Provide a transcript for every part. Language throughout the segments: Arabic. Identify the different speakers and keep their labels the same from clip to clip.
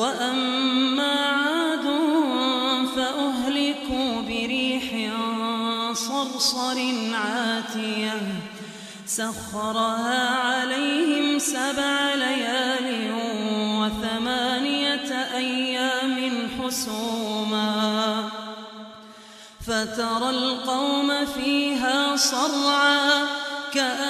Speaker 1: وأما عاد فأهلكوا بريح صرصر عاتية سخرها عليهم سبع ليال وثمانية أيام حسوما فترى القوم فيها صرعا كأنهم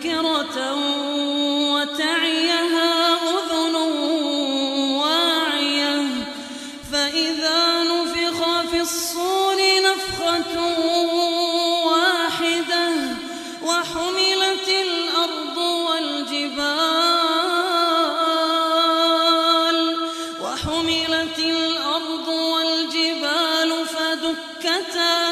Speaker 1: تذكرة وتعيها أذن واعية. فإذا نفخ في الصور نفخة واحدة وحملت الأرض والجبال وحملت الأرض والجبال فدكتا.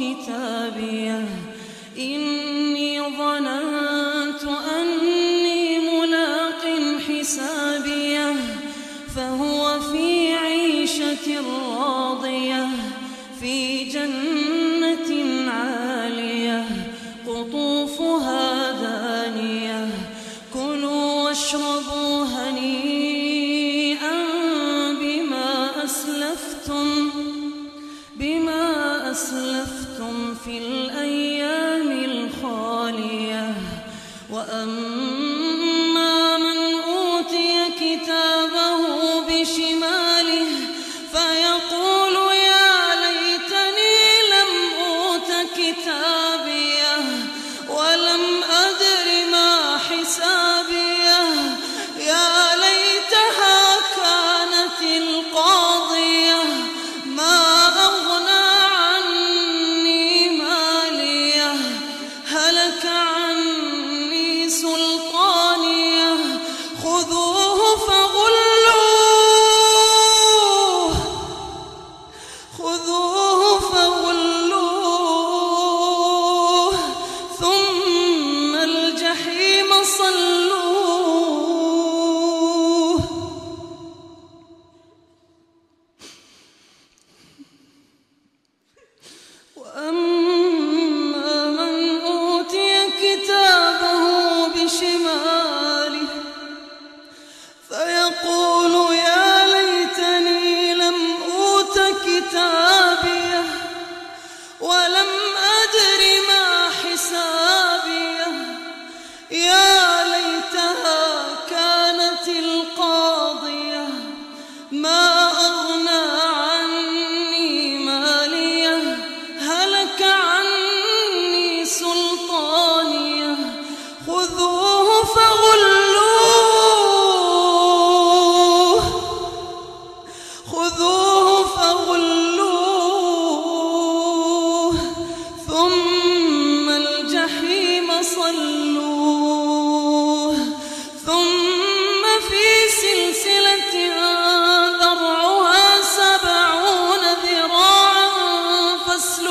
Speaker 1: كتابيه إني ظننت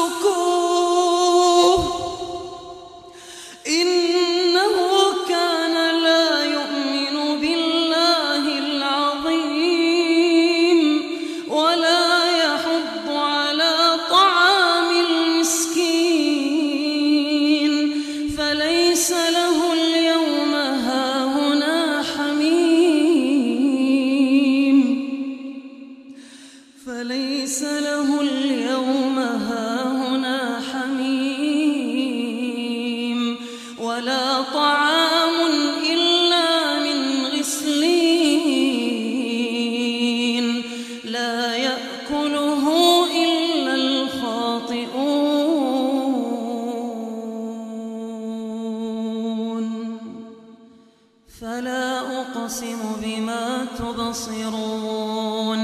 Speaker 1: Suku ولا طعام إلا من غسلين. لا يأكله إلا الخاطئون. فلا أقسم بما تبصرون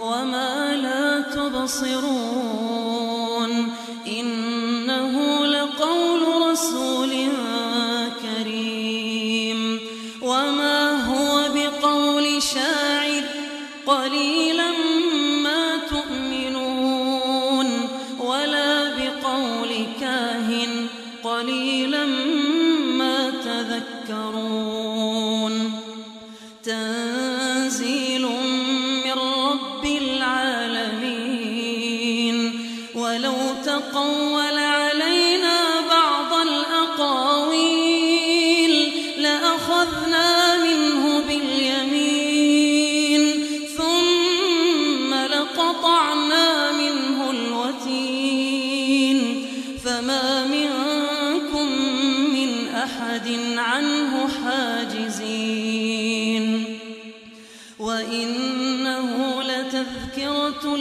Speaker 1: وما لا تبصرون. قليلا ما تؤمنون ولا بقول كاهن قليلا ما تذكرون. تنزيل من رب العالمين. ولو تقول